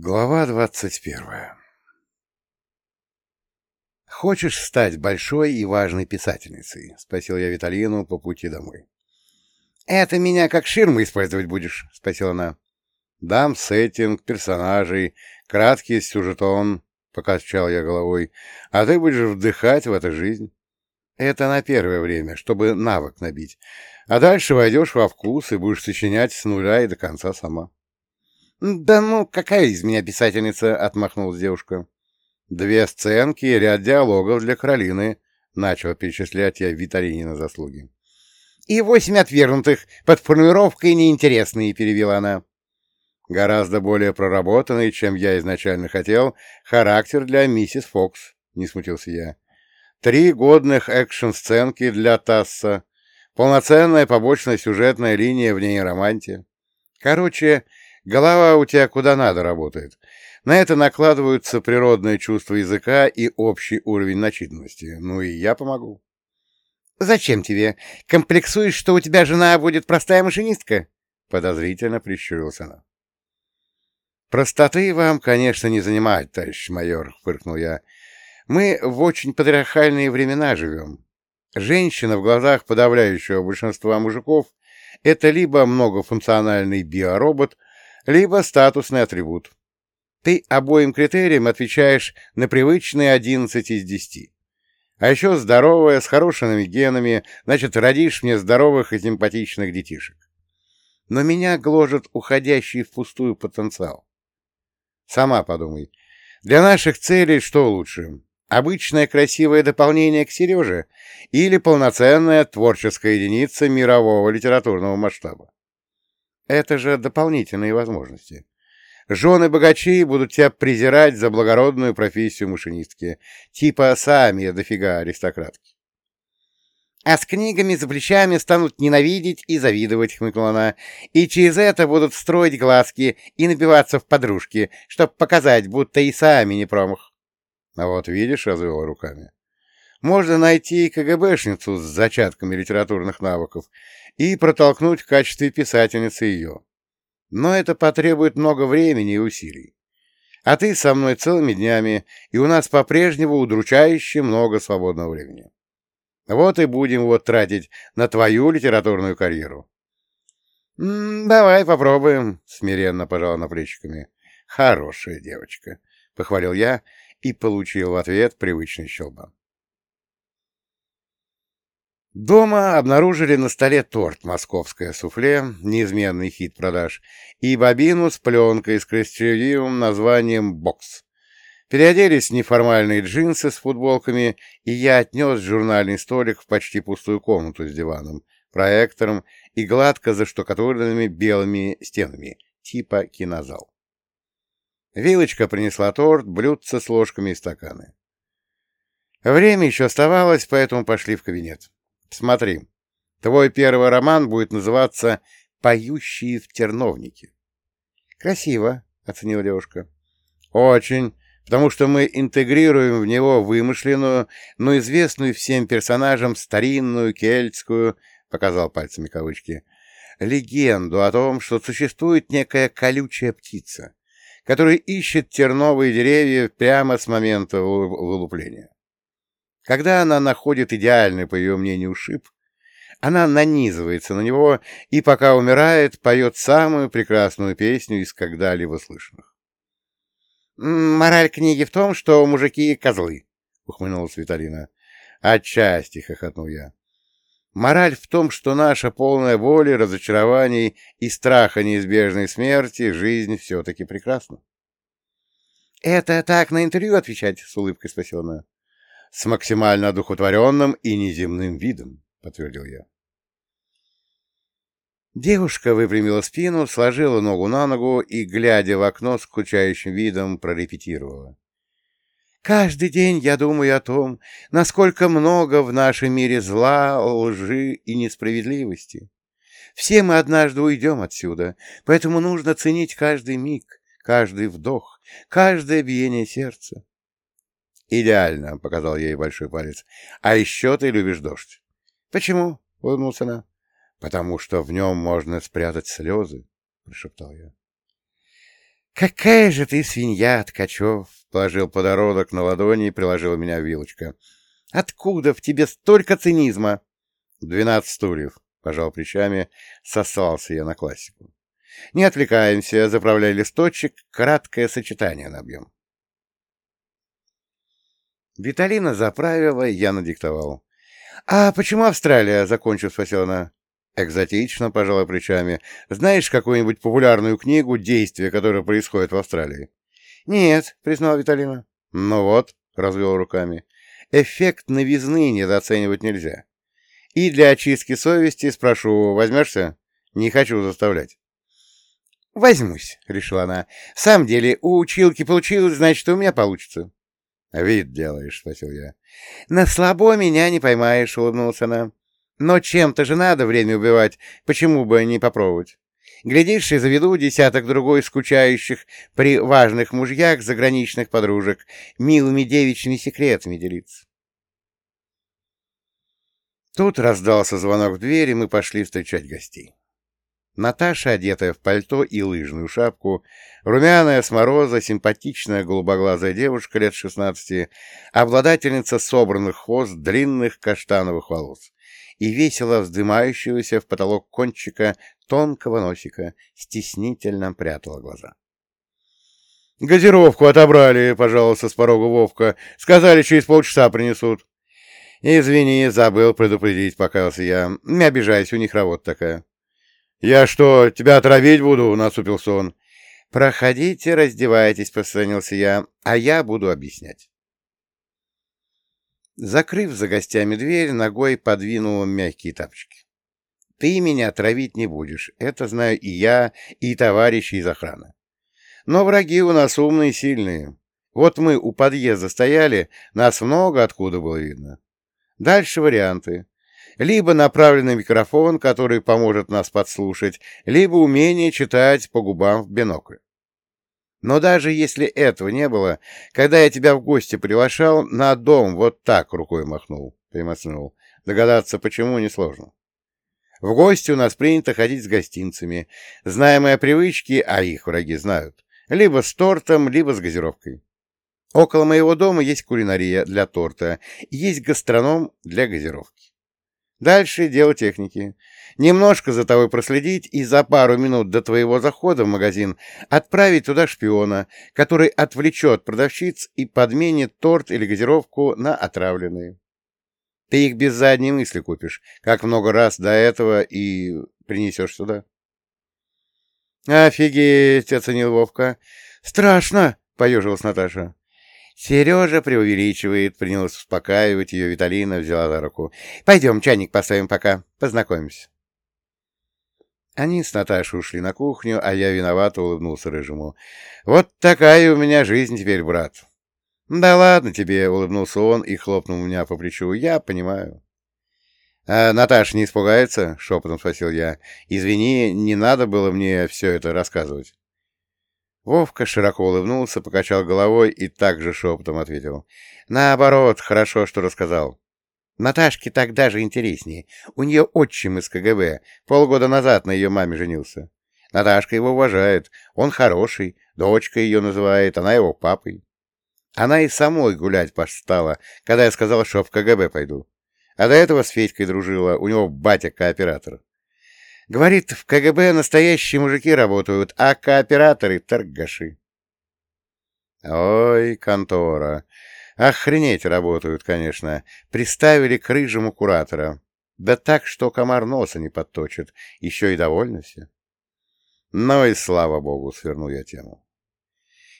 Глава двадцать первая «Хочешь стать большой и важной писательницей?» — спросил я Виталину по пути домой. «Это меня как ширму использовать будешь?» — спросила она. «Дам сеттинг, персонажей, краткий сюжетон», — покачал я головой, — «а ты будешь вдыхать в эту жизнь. Это на первое время, чтобы навык набить, а дальше войдешь во вкус и будешь сочинять с нуля и до конца сама». «Да ну, какая из меня писательница?» — отмахнулась девушка. «Две сценки и ряд диалогов для Каролины», — начал перечислять я Виталине на заслуги. «И восемь отвергнутых, под формулировкой неинтересные», — перевела она. «Гораздо более проработанный, чем я изначально хотел, характер для миссис Фокс», — не смутился я. «Три годных экшн-сценки для Тасса, полноценная побочная сюжетная линия в ней романте. Короче, Голова у тебя куда надо работает. На это накладываются природное чувство языка и общий уровень начитанности. Ну и я помогу. «Зачем тебе? Комплексуешь, что у тебя жена будет простая машинистка?» Подозрительно прищурилась она. «Простоты вам, конечно, не занимать, товарищ майор», — фыркнул я. «Мы в очень патриархальные времена живем. Женщина в глазах подавляющего большинства мужиков — это либо многофункциональный биоробот, либо статусный атрибут. Ты обоим критериям отвечаешь на привычные 11 из 10. А еще здоровая, с хорошими генами, значит, родишь мне здоровых и симпатичных детишек. Но меня гложет уходящий впустую потенциал. Сама подумай. Для наших целей что лучше? Обычное красивое дополнение к Сереже или полноценная творческая единица мирового литературного масштаба? Это же дополнительные возможности. Жены богачей будут тебя презирать за благородную профессию машинистки. Типа сами дофига аристократки. А с книгами за плечами станут ненавидеть и завидовать, хмыкнула она, и через это будут строить глазки и набиваться в подружки, чтобы показать, будто и сами не промах. А вот видишь, развела руками. Можно найти КГБшницу с зачатками литературных навыков и протолкнуть в качестве писательницы ее. Но это потребует много времени и усилий. А ты со мной целыми днями, и у нас по-прежнему удручающе много свободного времени. Вот и будем его тратить на твою литературную карьеру. — Давай попробуем, — смиренно пожала на плечиками. — Хорошая девочка, — похвалил я и получил в ответ привычный щелбан. Дома обнаружили на столе торт «Московское суфле», неизменный хит продаж, и бобину с пленкой с красивым названием «Бокс». Переоделись в неформальные джинсы с футболками, и я отнес журнальный столик в почти пустую комнату с диваном, проектором и гладко заштукатуренными белыми стенами, типа кинозал. Вилочка принесла торт, блюдце с ложками и стаканы. Время еще оставалось, поэтому пошли в кабинет. Смотри, твой первый роман будет называться «Поющие в терновнике». «Красиво», — оценила девушка. «Очень, потому что мы интегрируем в него вымышленную, но известную всем персонажам старинную кельтскую, — показал пальцами кавычки, — легенду о том, что существует некая колючая птица, которая ищет терновые деревья прямо с момента вылупления. Когда она находит идеальный, по ее мнению, шип, она нанизывается на него и, пока умирает, поет самую прекрасную песню из когда-либо слышанных. «Мораль книги в том, что мужики — козлы», — ухмыльнулась Виталина. «Отчасти», — хохотнул я. «Мораль в том, что наша полная воли, разочарований и страха неизбежной смерти жизнь все-таки прекрасна». «Это так на интервью отвечать?» — с улыбкой спросила она с максимально одухотворенным и неземным видом, — подтвердил я. Девушка выпрямила спину, сложила ногу на ногу и, глядя в окно, скучающим видом прорепетировала. «Каждый день я думаю о том, насколько много в нашем мире зла, лжи и несправедливости. Все мы однажды уйдем отсюда, поэтому нужно ценить каждый миг, каждый вдох, каждое биение сердца. «Идеально», — показал ей большой палец. «А еще ты любишь дождь». «Почему?» — улыбнулся она. «Потому что в нем можно спрятать слезы», — прошептал я. «Какая же ты свинья, Ткачев!» — положил подородок на ладони и приложил меня вилочка. «Откуда в тебе столько цинизма?» «Двенадцать стульев», — пожал плечами, сосался я на классику. «Не отвлекаемся, заправляй листочек, краткое сочетание набьем». Виталина заправила, я надиктовал. «А почему Австралия?» — закончив, она. «Экзотично», — пожала плечами. «Знаешь какую-нибудь популярную книгу «Действия, которые происходят в Австралии»?» «Нет», — признала Виталина. «Ну вот», — развел руками. «Эффект новизны недооценивать нельзя. И для очистки совести спрошу, возьмешься? Не хочу заставлять». «Возьмусь», — решила она. «В самом деле, у училки получилось, значит, у меня получится». «Вид делаешь», — спросил я. «На слабо меня не поймаешь», — улыбнулась она. «Но чем-то же надо время убивать, почему бы не попробовать? Глядишь, и заведу десяток-другой скучающих при важных мужьях заграничных подружек, милыми девичьими секретами делиться». Тут раздался звонок в дверь, и мы пошли встречать гостей. Наташа, одетая в пальто и лыжную шапку, румяная с мороза, симпатичная голубоглазая девушка лет шестнадцати, обладательница собранных хвост длинных каштановых волос и весело вздымающегося в потолок кончика тонкого носика, стеснительно прятала глаза. — Газировку отобрали, пожалуйста, с порога Вовка. Сказали, через полчаса принесут. — Извини, забыл предупредить, покаялся я. Не обижайся, у них работа такая. «Я что, тебя отравить буду?» — насупился он. «Проходите, раздевайтесь», — посторонился я, — «а я буду объяснять». Закрыв за гостями дверь, ногой подвинул мягкие тапочки. «Ты меня травить не будешь, это знаю и я, и товарищи из охраны. Но враги у нас умные и сильные. Вот мы у подъезда стояли, нас много откуда было видно. Дальше варианты либо направленный микрофон, который поможет нас подслушать, либо умение читать по губам в бинокль. Но даже если этого не было, когда я тебя в гости приглашал, на дом вот так рукой махнул, примацнул. Догадаться, почему, несложно. В гости у нас принято ходить с гостинцами. Знаем привычки, а их враги знают. Либо с тортом, либо с газировкой. Около моего дома есть кулинария для торта, есть гастроном для газировки. Дальше дело техники. Немножко за тобой проследить и за пару минут до твоего захода в магазин отправить туда шпиона, который отвлечет продавщиц и подменит торт или газировку на отравленные. Ты их без задней мысли купишь, как много раз до этого, и принесешь сюда. «Офигеть!» — оценил Вовка. «Страшно!» — поежилась Наташа. Сережа преувеличивает, принялась успокаивать ее Виталина, взяла за руку. Пойдем, чайник поставим пока, познакомимся. Они с Наташей ушли на кухню, а я виновато улыбнулся Рыжему. «Вот такая у меня жизнь теперь, брат». «Да ладно тебе», — улыбнулся он и хлопнул меня по плечу. «Я понимаю». «А Наташа не испугается?» — шепотом спросил я. «Извини, не надо было мне все это рассказывать». Вовка широко улыбнулся, покачал головой и также шепотом ответил. «Наоборот, хорошо, что рассказал. Наташке так даже интереснее. У нее отчим из КГБ. Полгода назад на ее маме женился. Наташка его уважает. Он хороший. Дочка ее называет, она его папой. Она и самой гулять постала, когда я сказал, что в КГБ пойду. А до этого с Федькой дружила, у него батя кооператор. Говорит, в КГБ настоящие мужики работают, а кооператоры — торгаши. Ой, контора. Охренеть работают, конечно. Приставили к рыжему куратора. Да так, что комар носа не подточит. Еще и довольны все. Ну и слава богу, свернул я тему.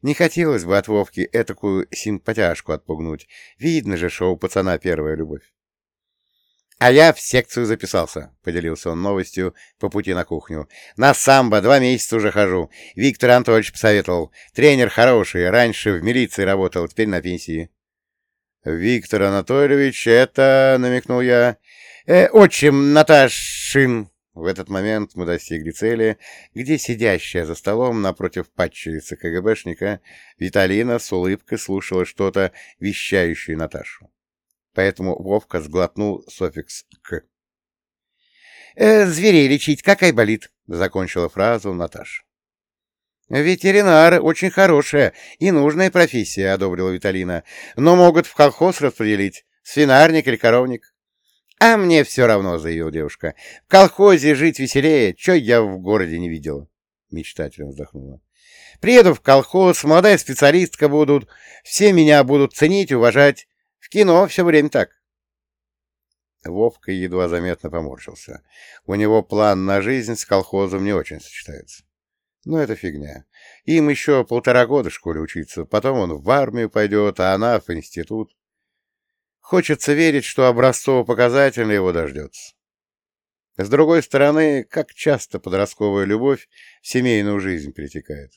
Не хотелось бы от Вовки этакую симпатяшку отпугнуть. Видно же, что у пацана первая любовь. «А я в секцию записался», — поделился он новостью по пути на кухню. «На самбо два месяца уже хожу. Виктор Анатольевич посоветовал. Тренер хороший, раньше в милиции работал, теперь на пенсии». «Виктор Анатольевич, это...» — намекнул я. «Э, «Отчим Наташин». В этот момент мы достигли цели, где сидящая за столом напротив падчерицы КГБшника Виталина с улыбкой слушала что-то, вещающее Наташу поэтому Вовка сглотнул суффикс «к». «Э, «Зверей лечить, какая болит?» — закончила фразу Наташа. «Ветеринар — очень хорошая и нужная профессия», — одобрила Виталина. «Но могут в колхоз распределить. Свинарник или коровник». «А мне все равно», — заявила девушка. «В колхозе жить веселее. Че я в городе не видела?» Мечтательно вздохнула. «Приеду в колхоз, молодая специалистка будут. Все меня будут ценить, уважать. В кино все время так». Вовка едва заметно поморщился. У него план на жизнь с колхозом не очень сочетается. Но это фигня. Им еще полтора года в школе учиться, потом он в армию пойдет, а она в институт. Хочется верить, что образцово-показательно его дождется. С другой стороны, как часто подростковая любовь в семейную жизнь перетекает.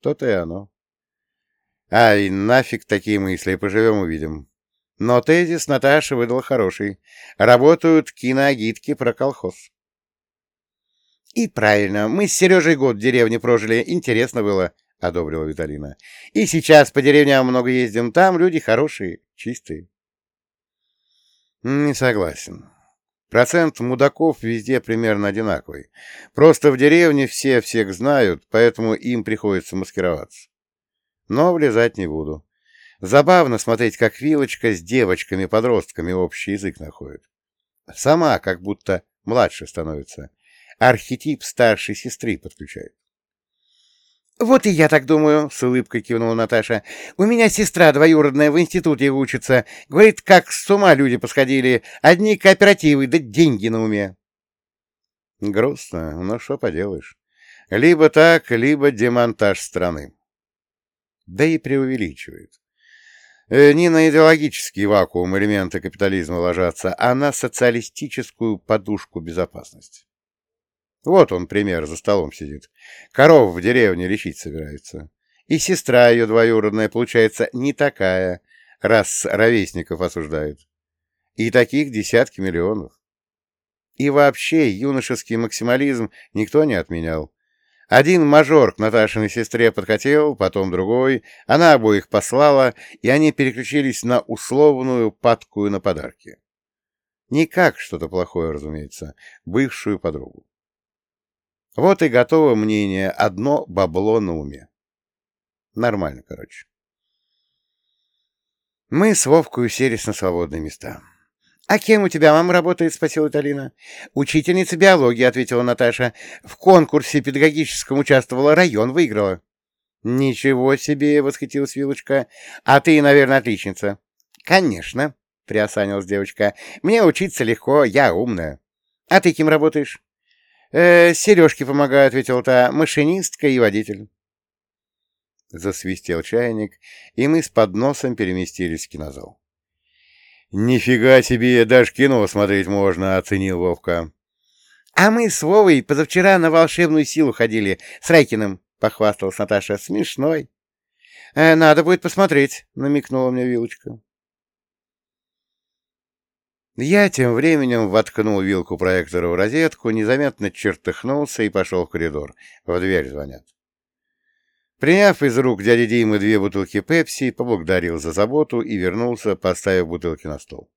То-то и оно. Ай, нафиг такие мысли, поживем-увидим. Но тезис Наташа выдал хороший. Работают киноагитки про колхоз. И правильно, мы с Сережей год в деревне прожили, интересно было, — одобрила Виталина. И сейчас по деревням много ездим, там люди хорошие, чистые. Не согласен. Процент мудаков везде примерно одинаковый. Просто в деревне все всех знают, поэтому им приходится маскироваться. Но влезать не буду. Забавно смотреть, как Вилочка с девочками-подростками общий язык находит. Сама как будто младше становится архетип старшей сестры подключают. «Вот и я так думаю», — с улыбкой кивнула Наташа. «У меня сестра двоюродная в институте учится. Говорит, как с ума люди посходили. Одни кооперативы, да деньги на уме». Грустно, но что поделаешь. Либо так, либо демонтаж страны. Да и преувеличивает. Э, не на идеологический вакуум элементы капитализма ложатся, а на социалистическую подушку безопасности. Вот он, пример, за столом сидит. Коров в деревне лечить собирается. И сестра ее двоюродная, получается, не такая, раз ровесников осуждает. И таких десятки миллионов. И вообще юношеский максимализм никто не отменял. Один мажор к Наташиной сестре подкатил, потом другой, она обоих послала, и они переключились на условную падкую на подарки. Не как что-то плохое, разумеется, бывшую подругу. Вот и готово мнение, одно бабло на уме. Нормально, короче. Мы с Вовкой уселись на свободные места. «А кем у тебя мама работает?» — спросила Талина. «Учительница биологии», — ответила Наташа. «В конкурсе педагогическом участвовала, район выиграла». «Ничего себе!» — восхитилась Вилочка. «А ты, наверное, отличница». «Конечно», — приосанилась девочка. «Мне учиться легко, я умная». «А ты кем работаешь?» «Э, «Сережке помогаю», — ответил та, — «машинистка и водитель». Засвистел чайник, и мы с подносом переместились в кинозал. «Нифига себе, даже кино смотреть можно», — оценил Вовка. «А мы с Вовой позавчера на волшебную силу ходили, с Райкиным», — похвасталась Наташа. «Смешной». «Э, «Надо будет посмотреть», — намекнула мне Вилочка. Я тем временем воткнул вилку проектора в розетку, незаметно чертыхнулся и пошел в коридор. В дверь звонят. Приняв из рук дяди Димы две бутылки пепси, поблагодарил за заботу и вернулся, поставив бутылки на стол.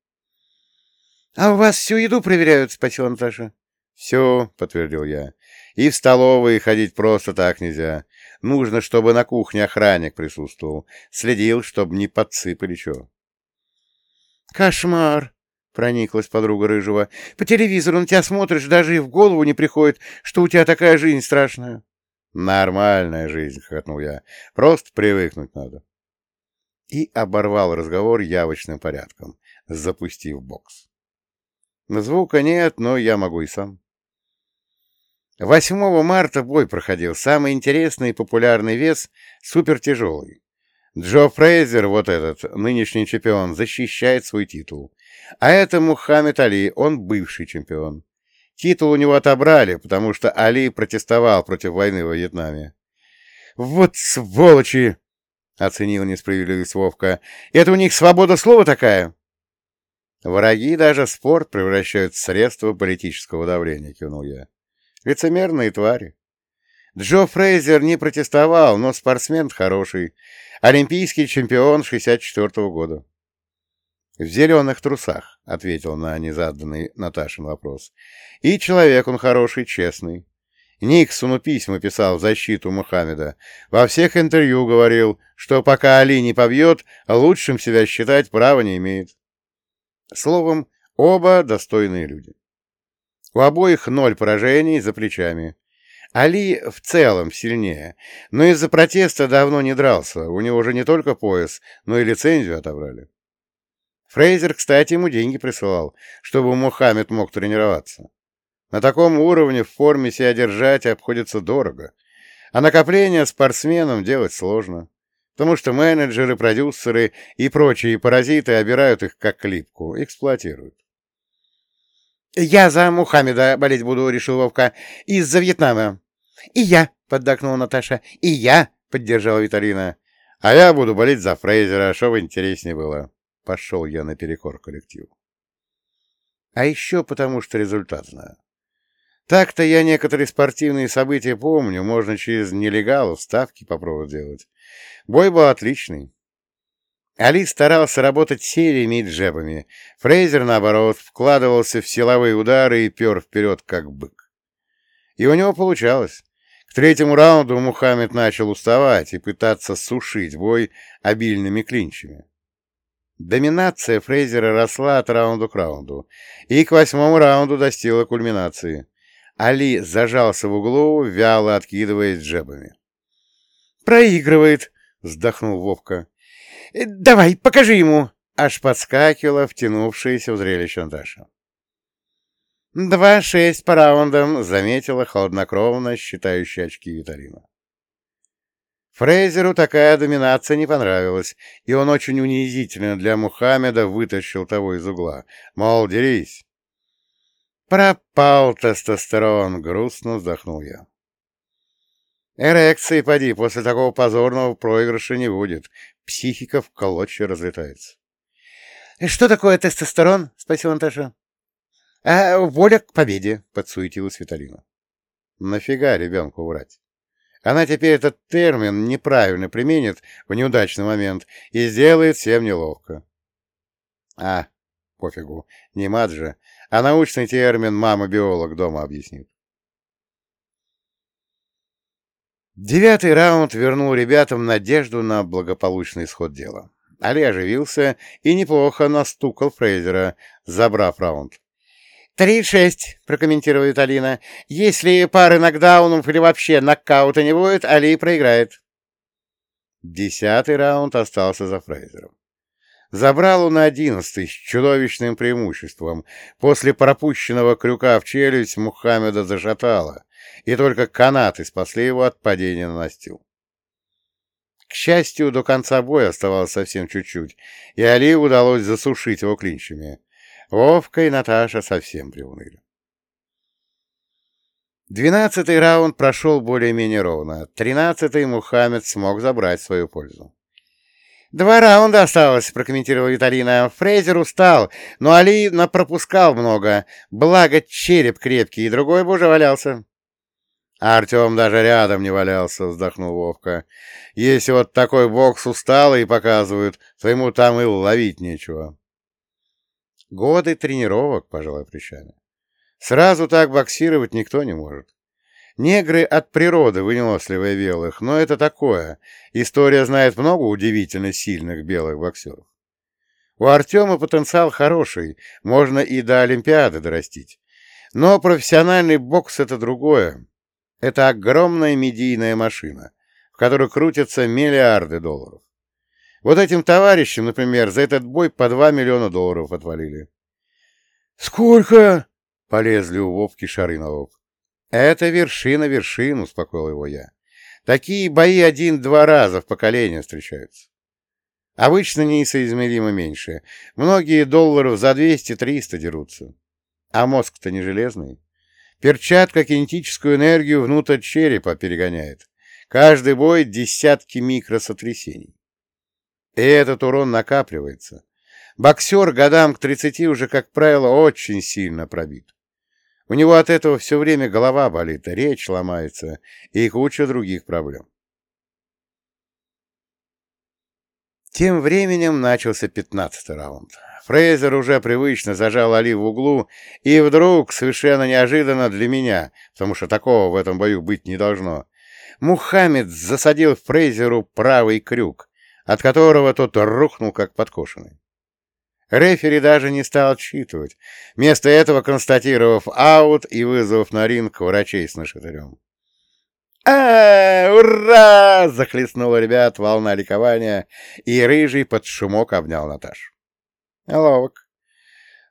— А у вас всю еду проверяют? — спросила Наташа. — Все, — подтвердил я. — И в столовые ходить просто так нельзя. Нужно, чтобы на кухне охранник присутствовал. Следил, чтобы не подсыпали чего. — Кошмар! — прониклась подруга Рыжего. — По телевизору на тебя смотришь, даже и в голову не приходит, что у тебя такая жизнь страшная. — Нормальная жизнь, — хохотнул я. — Просто привыкнуть надо. И оборвал разговор явочным порядком, запустив бокс. Звука нет, но я могу и сам. 8 марта бой проходил. Самый интересный и популярный вес — супертяжелый. Джо Фрейзер, вот этот, нынешний чемпион, защищает свой титул. А это Мухаммед Али, он бывший чемпион. Титул у него отобрали, потому что Али протестовал против войны во Вьетнаме. «Вот сволочи!» — оценил несправедливость Вовка. «Это у них свобода слова такая?» «Враги даже спорт превращают в средство политического давления», — кивнул я. «Лицемерные твари». Джо Фрейзер не протестовал, но спортсмен хороший. Олимпийский чемпион 64 -го года. «В зеленых трусах», — ответил на незаданный Наташин вопрос. «И человек он хороший, честный. Никсону письма писал в защиту Мухаммеда. Во всех интервью говорил, что пока Али не побьет, лучшим себя считать права не имеет. Словом, оба достойные люди. У обоих ноль поражений за плечами. Али в целом сильнее, но из-за протеста давно не дрался, у него же не только пояс, но и лицензию отобрали. Фрейзер, кстати, ему деньги присылал, чтобы Мухаммед мог тренироваться. На таком уровне в форме себя держать обходится дорого, а накопление спортсменам делать сложно, потому что менеджеры, продюсеры и прочие паразиты обирают их как клипку, эксплуатируют. «Я за Мухаммеда болеть буду», — решил Вовка, — «из-за Вьетнама». «И я», — поддакнула Наташа, — «и я», — поддержала Виталина. «А я буду болеть за Фрейзера, чтобы интереснее было». Пошел я наперекор коллективу. А еще потому, что результат знаю. Так-то я некоторые спортивные события помню, можно через нелегалов ставки попробовать делать. Бой был отличный. Али старался работать сериями и джебами. Фрейзер, наоборот, вкладывался в силовые удары и пер вперед, как бык. И у него получалось. К третьему раунду Мухаммед начал уставать и пытаться сушить бой обильными клинчами. Доминация Фрейзера росла от раунда к раунду, и к восьмому раунду достигла кульминации. Али зажался в углу, вяло откидываясь джебами. «Проигрывает!» — вздохнул Вовка. «Давай, покажи ему!» — аж подскакивала втянувшаяся в зрелище Наташа. «Два шесть по раундам», — заметила холоднокровно считающая очки Виталина. Фрейзеру такая доминация не понравилась, и он очень унизительно для Мухаммеда вытащил того из угла. Мол, дерись. «Пропал тестостерон!» — грустно вздохнул я. «Эрекции, поди, после такого позорного проигрыша не будет. Психика в колочья разлетается». «Что такое тестостерон?» — спросила Наташа. «А воля к победе», — подсуетилась Виталина. «Нафига ребенку врать? Она теперь этот термин неправильно применит в неудачный момент и сделает всем неловко. А, пофигу, не мат же, а научный термин мама-биолог дома объяснит. Девятый раунд вернул ребятам надежду на благополучный исход дела. Али оживился и неплохо настукал Фрейзера, забрав раунд. «Три шесть», — прокомментирует Алина. «Если пары нокдаунов или вообще нокаута не будет, Али проиграет». Десятый раунд остался за Фрейзером. Забрал он одиннадцатый с чудовищным преимуществом. После пропущенного крюка в челюсть Мухаммеда зашатало, и только канаты спасли его от падения на настил. К счастью, до конца боя оставалось совсем чуть-чуть, и Али удалось засушить его клинчами. Вовка и Наташа совсем приуныли. Двенадцатый раунд прошел более-менее ровно. Тринадцатый Мухаммед смог забрать свою пользу. «Два раунда осталось», — прокомментировала Виталина. «Фрейзер устал, но Али пропускал много. Благо, череп крепкий, и другой бы уже валялся». «Артем даже рядом не валялся», — вздохнул Вовка. «Если вот такой бокс усталый показывают, то ему там и ловить нечего». Годы тренировок, пожалуй, плечами. Сразу так боксировать никто не может. Негры от природы выносливые белых, но это такое. История знает много удивительно сильных белых боксеров. У Артема потенциал хороший, можно и до Олимпиады дорастить. Но профессиональный бокс — это другое. Это огромная медийная машина, в которой крутятся миллиарды долларов. Вот этим товарищам, например, за этот бой по 2 миллиона долларов отвалили. «Сколько?» — полезли у Вовки шары на лоб. «Это вершина вершин», — успокоил его я. «Такие бои один-два раза в поколение встречаются. Обычно несоизмеримо меньше. Многие долларов за 200-300 дерутся. А мозг-то не железный. Перчатка кинетическую энергию внутрь черепа перегоняет. Каждый бой — десятки микросотрясений. И этот урон накапливается. Боксер годам к 30 уже, как правило, очень сильно пробит. У него от этого все время голова болит, речь ломается и куча других проблем. Тем временем начался пятнадцатый раунд. Фрейзер уже привычно зажал Али в углу, и вдруг, совершенно неожиданно для меня, потому что такого в этом бою быть не должно, Мухаммед засадил Фрейзеру правый крюк, от которого тот рухнул как подкошенный. Рефери даже не стал отсчитывать, вместо этого констатировав аут и вызвав на ринг врачей с нашатырем. а, Ура!» — захлестнула ребят волна ликования, и Рыжий под шумок обнял Наташу. Ловок.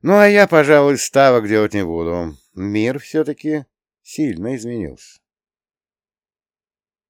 Ну, а я, пожалуй, ставок делать не буду. Мир все-таки сильно изменился.